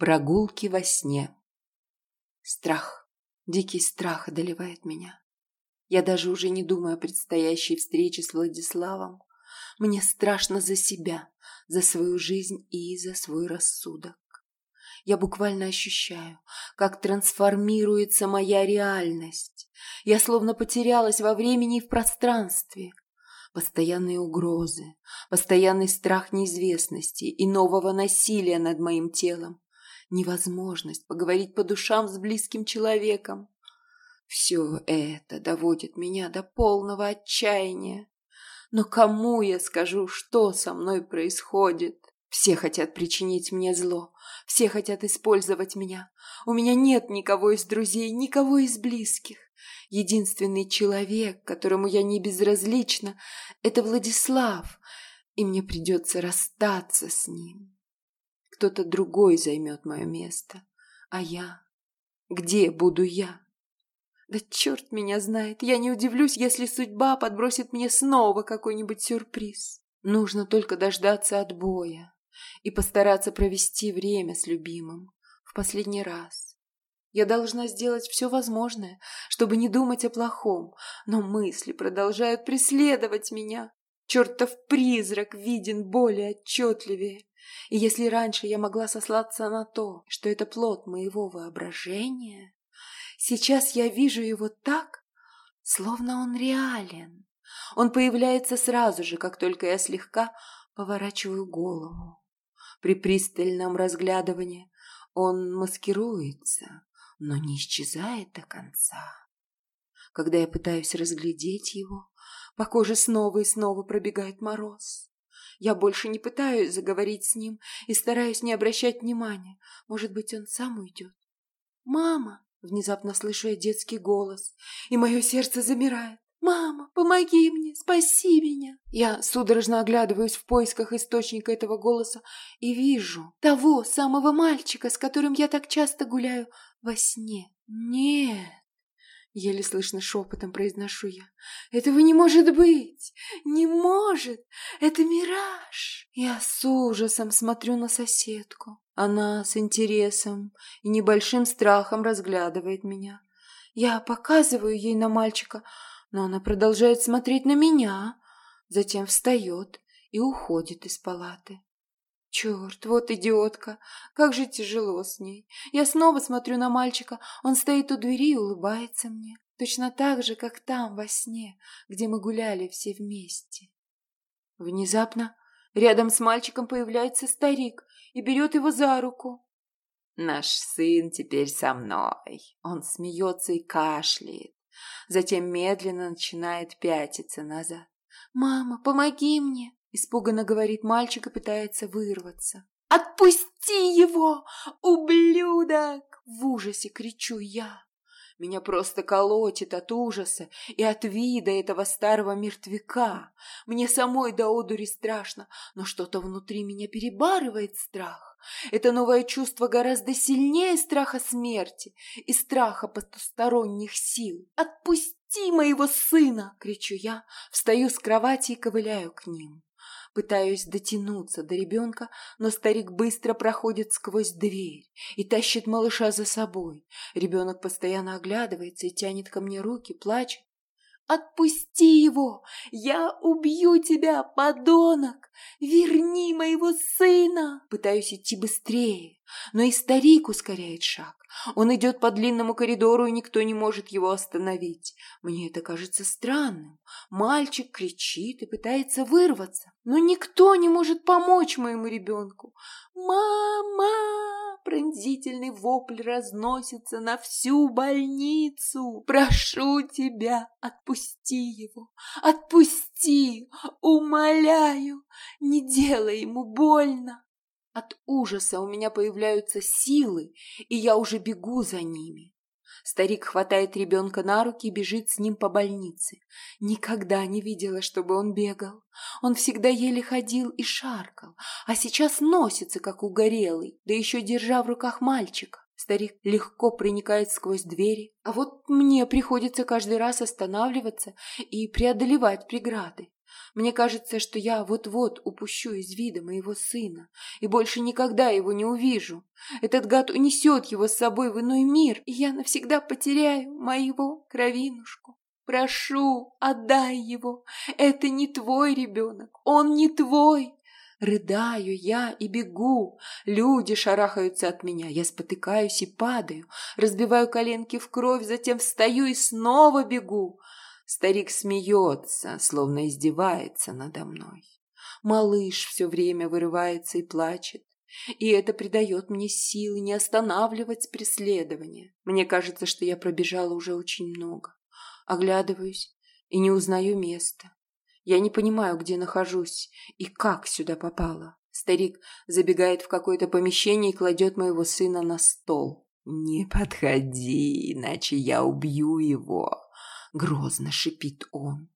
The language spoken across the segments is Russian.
Прогулки во сне. Страх, дикий страх одолевает меня. Я даже уже не думаю о предстоящей встрече с Владиславом. Мне страшно за себя, за свою жизнь и за свой рассудок. Я буквально ощущаю, как трансформируется моя реальность. Я словно потерялась во времени и в пространстве. Постоянные угрозы, постоянный страх неизвестности и нового насилия над моим телом невозможность поговорить по душам с близким человеком. Все это доводит меня до полного отчаяния. Но кому я скажу, что со мной происходит? Все хотят причинить мне зло, все хотят использовать меня. У меня нет никого из друзей, никого из близких. Единственный человек, которому я не безразлична, это Владислав, и мне придется расстаться с ним. Кто-то другой займет мое место. А я? Где буду я? Да черт меня знает, я не удивлюсь, если судьба подбросит мне снова какой-нибудь сюрприз. Нужно только дождаться отбоя и постараться провести время с любимым в последний раз. Я должна сделать все возможное, чтобы не думать о плохом, но мысли продолжают преследовать меня. Чертов призрак виден более отчетливее. И если раньше я могла сослаться на то, что это плод моего воображения, сейчас я вижу его так, словно он реален. Он появляется сразу же, как только я слегка поворачиваю голову. При пристальном разглядывании он маскируется, но не исчезает до конца. Когда я пытаюсь разглядеть его, по коже снова и снова пробегает мороз. Я больше не пытаюсь заговорить с ним и стараюсь не обращать внимания. Может быть, он сам уйдет. «Мама!» — внезапно слышу я детский голос, и мое сердце замирает. «Мама, помоги мне, спаси меня!» Я судорожно оглядываюсь в поисках источника этого голоса и вижу того самого мальчика, с которым я так часто гуляю во сне. Нет, Еле слышно шепотом произношу я. Этого не может быть! Не может! Это мираж! Я с ужасом смотрю на соседку. Она с интересом и небольшим страхом разглядывает меня. Я показываю ей на мальчика, но она продолжает смотреть на меня. Затем встает и уходит из палаты. Черт, вот идиотка. Как же тяжело с ней. Я снова смотрю на мальчика. Он стоит у двери и улыбается мне. Точно так же, как там, во сне, где мы гуляли все вместе. Внезапно рядом с мальчиком появляется старик и берет его за руку. «Наш сын теперь со мной». Он смеется и кашляет. Затем медленно начинает пятиться назад. «Мама, помоги мне!» Испуганно говорит мальчик и пытается вырваться. «Отпусти его, ублюдок!» В ужасе кричу я. Меня просто колотит от ужаса и от вида этого старого мертвяка. Мне самой до одури страшно, но что-то внутри меня перебарывает страх. Это новое чувство гораздо сильнее страха смерти и страха потусторонних сил. «Отпусти моего сына!» — кричу я, встаю с кровати и ковыляю к ним. Пытаюсь дотянуться до ребенка, но старик быстро проходит сквозь дверь и тащит малыша за собой. Ребенок постоянно оглядывается и тянет ко мне руки, плачет. «Отпусти его! Я убью тебя, подонок! Верни моего сына!» Пытаюсь идти быстрее, но и старик ускоряет шаг. Он идет по длинному коридору, и никто не может его остановить. Мне это кажется странным. Мальчик кричит и пытается вырваться, но никто не может помочь моему ребенку. «Мама!» Пронзительный вопль разносится на всю больницу. «Прошу тебя, отпусти его! Отпусти! Умоляю! Не делай ему больно!» От ужаса у меня появляются силы, и я уже бегу за ними. Старик хватает ребенка на руки и бежит с ним по больнице. Никогда не видела, чтобы он бегал. Он всегда еле ходил и шаркал, а сейчас носится, как угорелый, да еще держа в руках мальчика. Старик легко проникает сквозь двери, а вот мне приходится каждый раз останавливаться и преодолевать преграды. Мне кажется, что я вот-вот упущу из вида моего сына и больше никогда его не увижу. Этот гад унесет его с собой в иной мир, и я навсегда потеряю моего кровинушку. Прошу, отдай его. Это не твой ребенок, он не твой. Рыдаю я и бегу. Люди шарахаются от меня. Я спотыкаюсь и падаю. Разбиваю коленки в кровь, затем встаю и снова бегу. Старик смеется, словно издевается надо мной. Малыш все время вырывается и плачет. И это придает мне силы не останавливать преследование. Мне кажется, что я пробежала уже очень много. Оглядываюсь и не узнаю места. Я не понимаю, где нахожусь и как сюда попала. Старик забегает в какое-то помещение и кладет моего сына на стол. «Не подходи, иначе я убью его», Грозно шипит он.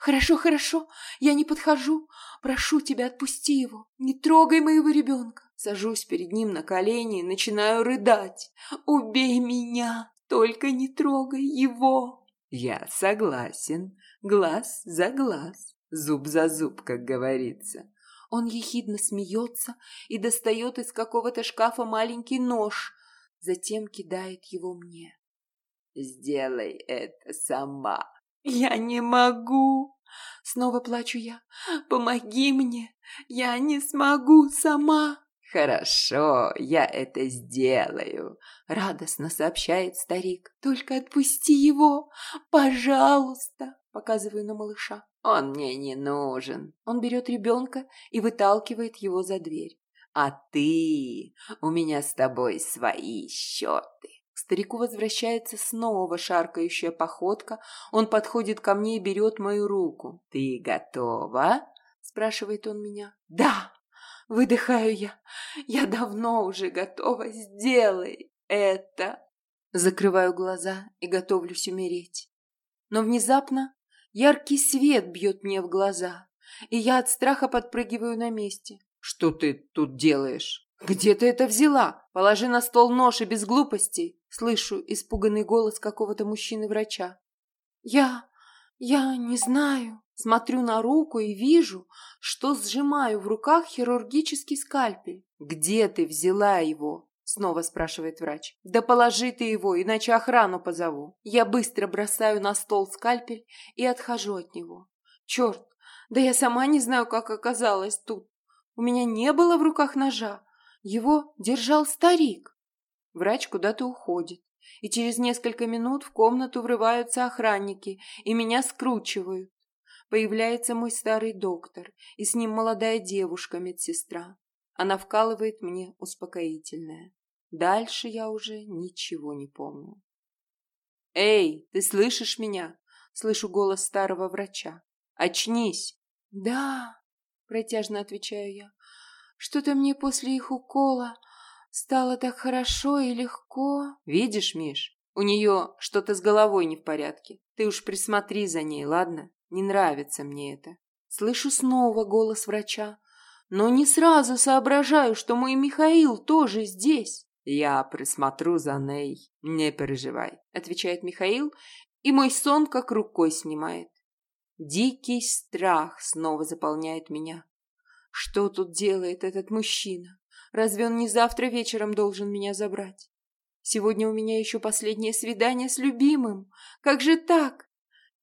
«Хорошо, хорошо, я не подхожу. Прошу тебя, отпусти его. Не трогай моего ребенка». Сажусь перед ним на колени и начинаю рыдать. «Убей меня, только не трогай его». «Я согласен. Глаз за глаз, зуб за зуб, как говорится». Он ехидно смеется и достает из какого-то шкафа маленький нож, затем кидает его мне. Сделай это сама. Я не могу. Снова плачу я. Помоги мне. Я не смогу сама. Хорошо, я это сделаю, радостно сообщает старик. Только отпусти его, пожалуйста, показываю на малыша. Он мне не нужен. Он берет ребенка и выталкивает его за дверь. А ты, у меня с тобой свои счеты. К старику возвращается снова шаркающая походка. Он подходит ко мне и берет мою руку. «Ты готова?» – спрашивает он меня. «Да!» – выдыхаю я. «Я давно уже готова. Сделай это!» Закрываю глаза и готовлюсь умереть. Но внезапно яркий свет бьет мне в глаза, и я от страха подпрыгиваю на месте. «Что ты тут делаешь?» «Где ты это взяла? Положи на стол нож и без глупостей!» Слышу испуганный голос какого-то мужчины-врача. «Я... я не знаю». Смотрю на руку и вижу, что сжимаю в руках хирургический скальпель. «Где ты взяла его?» Снова спрашивает врач. «Да положи ты его, иначе охрану позову». Я быстро бросаю на стол скальпель и отхожу от него. Черт, да я сама не знаю, как оказалась тут. У меня не было в руках ножа, его держал старик. Врач куда-то уходит, и через несколько минут в комнату врываются охранники и меня скручивают. Появляется мой старый доктор, и с ним молодая девушка-медсестра. Она вкалывает мне успокоительное. Дальше я уже ничего не помню. «Эй, ты слышишь меня?» Слышу голос старого врача. «Очнись!» «Да», — протяжно отвечаю я. Что-то мне после их укола стало так хорошо и легко. Видишь, Миш, у нее что-то с головой не в порядке. Ты уж присмотри за ней, ладно? Не нравится мне это. Слышу снова голос врача, но не сразу соображаю, что мой Михаил тоже здесь. Я присмотрю за ней, не переживай, отвечает Михаил, и мой сон как рукой снимает. Дикий страх снова заполняет меня. Что тут делает этот мужчина? Разве он не завтра вечером должен меня забрать? Сегодня у меня еще последнее свидание с любимым. Как же так?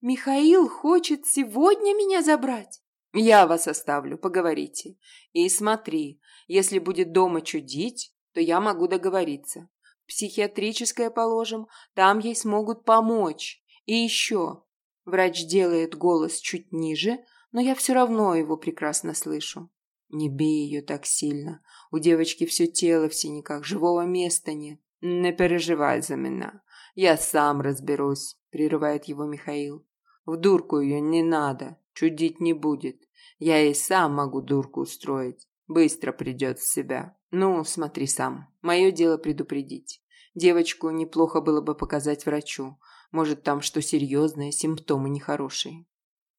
Михаил хочет сегодня меня забрать? Я вас оставлю, поговорите. И смотри, если будет дома чудить, то я могу договориться. Психиатрическое положим, там ей смогут помочь. И еще. Врач делает голос чуть ниже, но я все равно его прекрасно слышу. Не бей ее так сильно. У девочки все тело в синяках, живого места нет. Не переживай за меня. Я сам разберусь, прерывает его Михаил. В дурку ее не надо, чудить не будет. Я и сам могу дурку устроить. Быстро придет в себя. Ну, смотри сам. Мое дело предупредить. Девочку неплохо было бы показать врачу. Может, там что серьезное, симптомы нехорошие.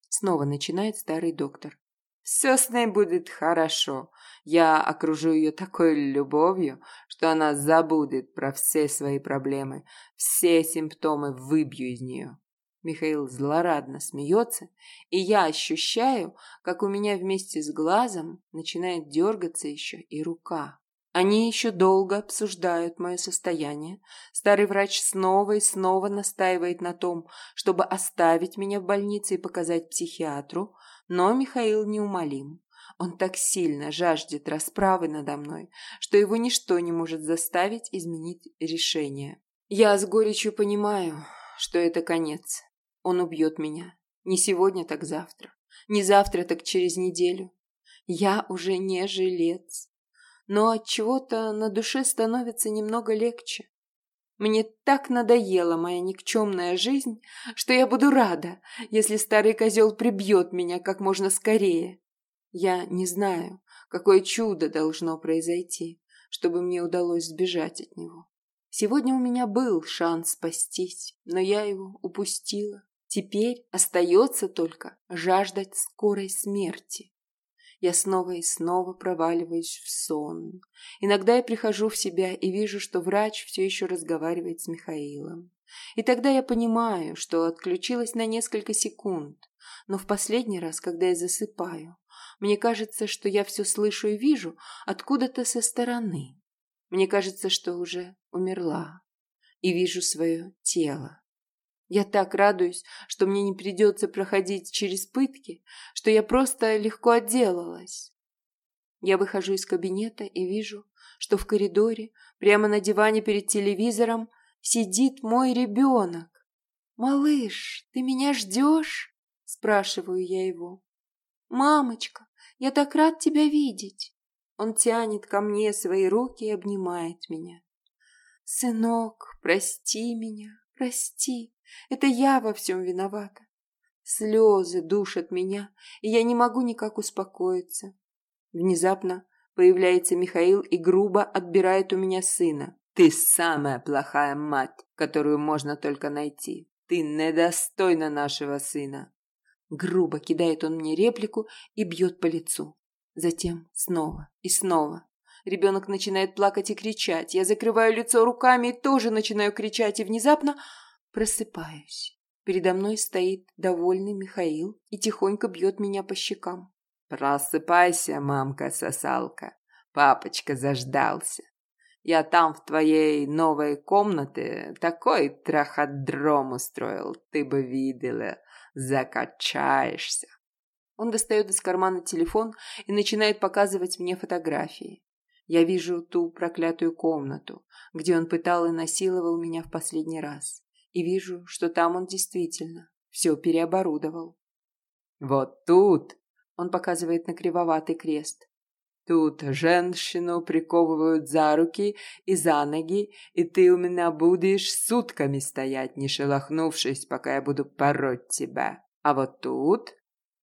Снова начинает старый доктор. Все с ней будет хорошо. Я окружу ее такой любовью, что она забудет про все свои проблемы, все симптомы выбью из нее. Михаил злорадно смеется, и я ощущаю, как у меня вместе с глазом начинает дергаться еще и рука. Они еще долго обсуждают мое состояние. Старый врач снова и снова настаивает на том, чтобы оставить меня в больнице и показать психиатру, но Михаил неумолим. Он так сильно жаждет расправы надо мной, что его ничто не может заставить изменить решение. Я с горечью понимаю, что это конец. Он убьет меня. Не сегодня, так завтра. Не завтра, так через неделю. Я уже не жилец но от чего-то на душе становится немного легче. Мне так надоела моя никчемная жизнь, что я буду рада, если старый козел прибьет меня как можно скорее. Я не знаю, какое чудо должно произойти, чтобы мне удалось сбежать от него. Сегодня у меня был шанс спастись, но я его упустила. Теперь остается только жаждать скорой смерти. Я снова и снова проваливаюсь в сон. Иногда я прихожу в себя и вижу, что врач все еще разговаривает с Михаилом. И тогда я понимаю, что отключилась на несколько секунд. Но в последний раз, когда я засыпаю, мне кажется, что я все слышу и вижу откуда-то со стороны. Мне кажется, что уже умерла и вижу свое тело. Я так радуюсь, что мне не придется проходить через пытки, что я просто легко отделалась. Я выхожу из кабинета и вижу, что в коридоре, прямо на диване перед телевизором, сидит мой ребенок. «Малыш, ты меня ждешь?» – спрашиваю я его. «Мамочка, я так рад тебя видеть!» Он тянет ко мне свои руки и обнимает меня. «Сынок, прости меня, прости!» Это я во всем виновата. Слезы душат меня, и я не могу никак успокоиться. Внезапно появляется Михаил и грубо отбирает у меня сына. Ты самая плохая мать, которую можно только найти. Ты недостойна нашего сына. Грубо кидает он мне реплику и бьет по лицу. Затем снова и снова. Ребенок начинает плакать и кричать. Я закрываю лицо руками и тоже начинаю кричать, и внезапно Просыпаюсь. Передо мной стоит довольный Михаил и тихонько бьет меня по щекам. «Просыпайся, мамка-сосалка. Папочка заждался. Я там в твоей новой комнате такой траходром устроил, ты бы видела, закачаешься». Он достает из кармана телефон и начинает показывать мне фотографии. Я вижу ту проклятую комнату, где он пытал и насиловал меня в последний раз и вижу, что там он действительно все переоборудовал. «Вот тут!» – он показывает на кривоватый крест. «Тут женщину приковывают за руки и за ноги, и ты у меня будешь сутками стоять, не шелохнувшись, пока я буду пороть тебя. А вот тут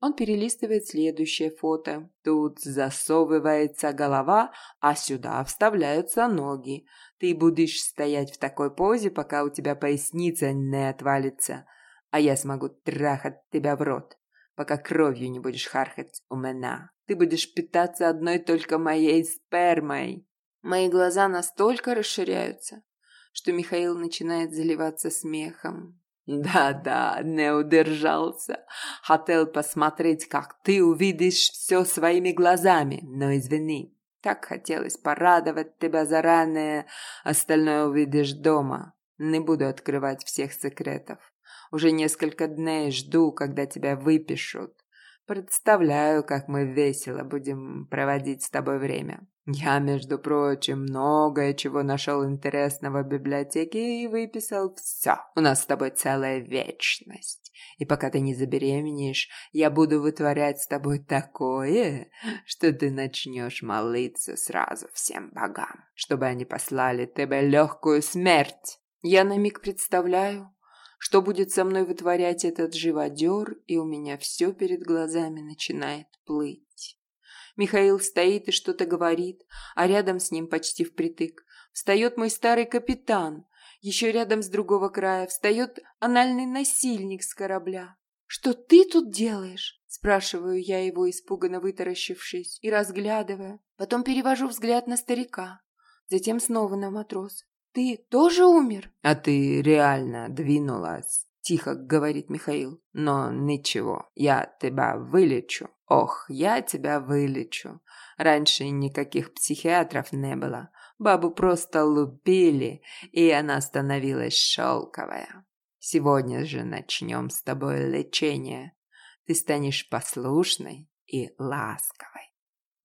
он перелистывает следующее фото. Тут засовывается голова, а сюда вставляются ноги. Ты будешь стоять в такой позе, пока у тебя поясница не отвалится, а я смогу трахать тебя в рот, пока кровью не будешь харкать у меня. Ты будешь питаться одной только моей спермой. Мои глаза настолько расширяются, что Михаил начинает заливаться смехом. Да-да, не удержался. Хотел посмотреть, как ты увидишь все своими глазами, но извини. Так хотелось порадовать тебя заранее, остальное увидишь дома. Не буду открывать всех секретов. Уже несколько дней жду, когда тебя выпишут. Представляю, как мы весело будем проводить с тобой время. Я, между прочим, многое чего нашел интересного в библиотеке и выписал все. У нас с тобой целая вечность. И пока ты не забеременеешь, я буду вытворять с тобой такое, что ты начнешь молиться сразу всем богам, чтобы они послали тебе легкую смерть. Я на миг представляю, что будет со мной вытворять этот живодер, и у меня все перед глазами начинает плыть. Михаил стоит и что-то говорит, а рядом с ним почти впритык встает мой старый капитан. Еще рядом с другого края встает анальный насильник с корабля. «Что ты тут делаешь?» – спрашиваю я его, испуганно вытаращившись и разглядывая. Потом перевожу взгляд на старика, затем снова на матроса. Ты тоже умер? А ты реально двинулась. Тихо говорит Михаил. Но ничего, я тебя вылечу. Ох, я тебя вылечу. Раньше никаких психиатров не было. Бабу просто лупили, и она становилась шелковая. Сегодня же начнем с тобой лечение. Ты станешь послушной и ласковой.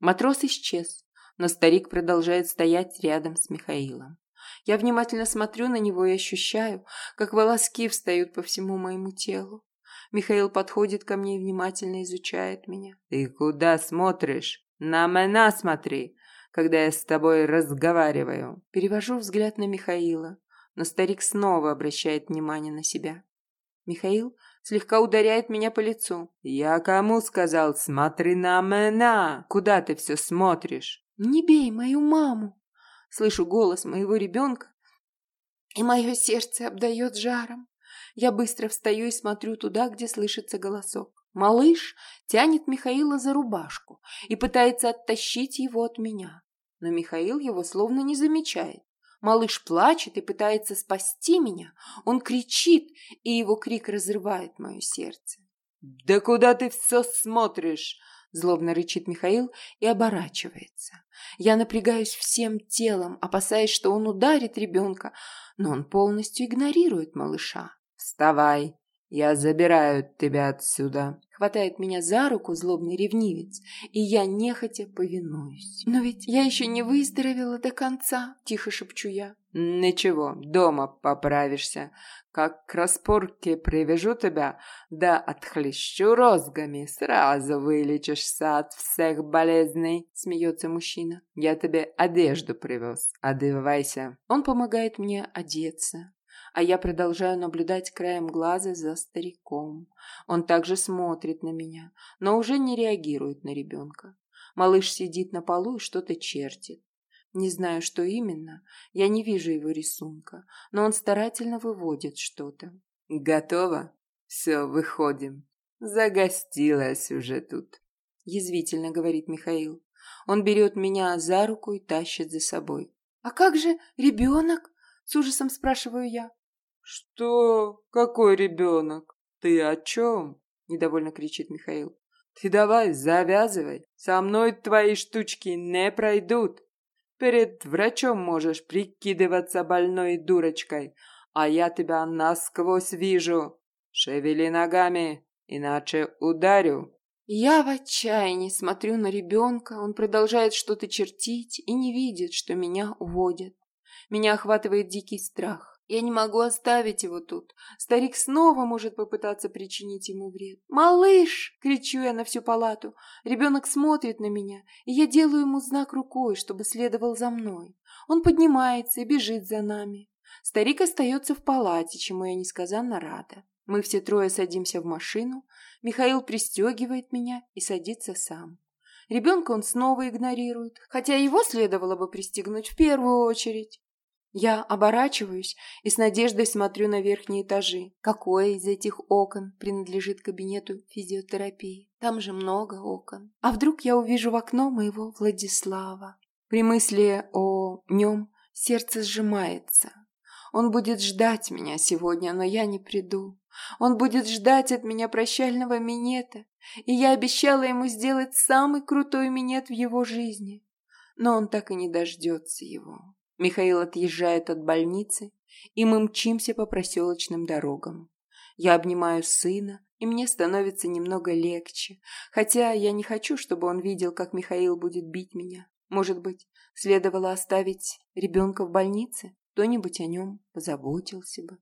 Матрос исчез, но старик продолжает стоять рядом с Михаилом. Я внимательно смотрю на него и ощущаю, как волоски встают по всему моему телу. Михаил подходит ко мне и внимательно изучает меня. «Ты куда смотришь? На меня смотри, когда я с тобой разговариваю». Перевожу взгляд на Михаила, но старик снова обращает внимание на себя. Михаил слегка ударяет меня по лицу. «Я кому сказал, смотри на меня? Куда ты все смотришь?» «Не бей мою маму!» Слышу голос моего ребенка, и мое сердце обдает жаром. Я быстро встаю и смотрю туда, где слышится голосок. Малыш тянет Михаила за рубашку и пытается оттащить его от меня. Но Михаил его словно не замечает. Малыш плачет и пытается спасти меня. Он кричит, и его крик разрывает мое сердце. «Да куда ты все смотришь?» Злобно рычит Михаил и оборачивается. Я напрягаюсь всем телом, опасаясь, что он ударит ребенка, но он полностью игнорирует малыша. «Вставай! Я забираю тебя отсюда!» Хватает меня за руку злобный ревнивец, и я нехотя повинуюсь. «Но ведь я еще не выздоровела до конца!» – тихо шепчу я. «Ничего, дома поправишься. Как к распорке привяжу тебя, да отхлещу розгами, сразу вылечишься от всех болезней», – смеется мужчина. «Я тебе одежду привез, одевайся». Он помогает мне одеться, а я продолжаю наблюдать краем глаза за стариком. Он также смотрит на меня, но уже не реагирует на ребенка. Малыш сидит на полу и что-то чертит. Не знаю, что именно, я не вижу его рисунка, но он старательно выводит что-то. «Готово? Все, выходим. Загостилась уже тут», – язвительно говорит Михаил. Он берет меня за руку и тащит за собой. «А как же ребенок?» – с ужасом спрашиваю я. «Что? Какой ребенок? Ты о чем?» – недовольно кричит Михаил. «Ты давай завязывай. Со мной твои штучки не пройдут. Перед врачом можешь прикидываться больной дурочкой, а я тебя насквозь вижу. Шевели ногами, иначе ударю». Я в отчаянии смотрю на ребенка, он продолжает что-то чертить и не видит, что меня уводят. Меня охватывает дикий страх. Я не могу оставить его тут. Старик снова может попытаться причинить ему вред. «Малыш!» — кричу я на всю палату. Ребенок смотрит на меня, и я делаю ему знак рукой, чтобы следовал за мной. Он поднимается и бежит за нами. Старик остается в палате, чему я несказанно рада. Мы все трое садимся в машину. Михаил пристегивает меня и садится сам. Ребенка он снова игнорирует, хотя его следовало бы пристегнуть в первую очередь. Я оборачиваюсь и с надеждой смотрю на верхние этажи. Какое из этих окон принадлежит кабинету физиотерапии? Там же много окон. А вдруг я увижу в окно моего Владислава? При мысли о нем сердце сжимается. Он будет ждать меня сегодня, но я не приду. Он будет ждать от меня прощального минета, и я обещала ему сделать самый крутой минет в его жизни. Но он так и не дождется его. Михаил отъезжает от больницы, и мы мчимся по проселочным дорогам. Я обнимаю сына, и мне становится немного легче, хотя я не хочу, чтобы он видел, как Михаил будет бить меня. Может быть, следовало оставить ребенка в больнице? Кто-нибудь о нем позаботился бы.